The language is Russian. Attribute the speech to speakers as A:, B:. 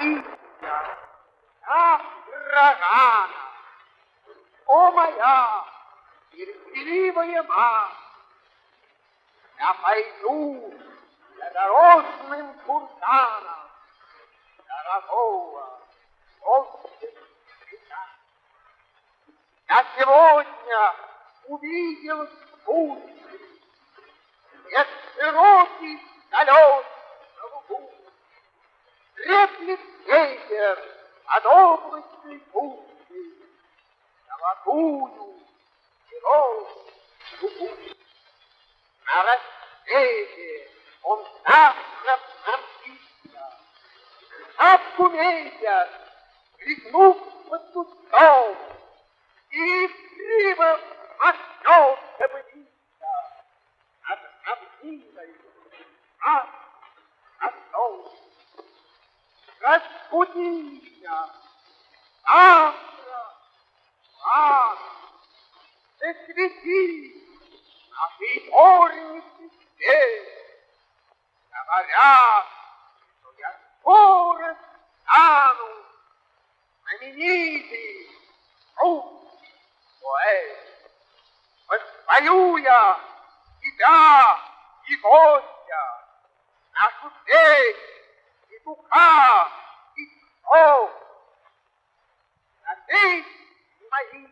A: Россия, так рогана, о моя терпеливая мать, я пойду за дорожным фуртаном дорогого отдыха. Я сегодня увидел спутник, Нет широкий Треплет ветер от облачной пушки Золотую широкую лугу. На рассвете он завтра промчится, Шапку месяц, крикнув под кустом, И криво махнется птица Над равниной, окном. Rasputinha, Abra, Abra, Escrevi, a vigor me Trabalhar sobre as foras, anos, feminizes, frutos, poetas, mas vaiuia, que dá e gosta. Oh! Assim, imagina.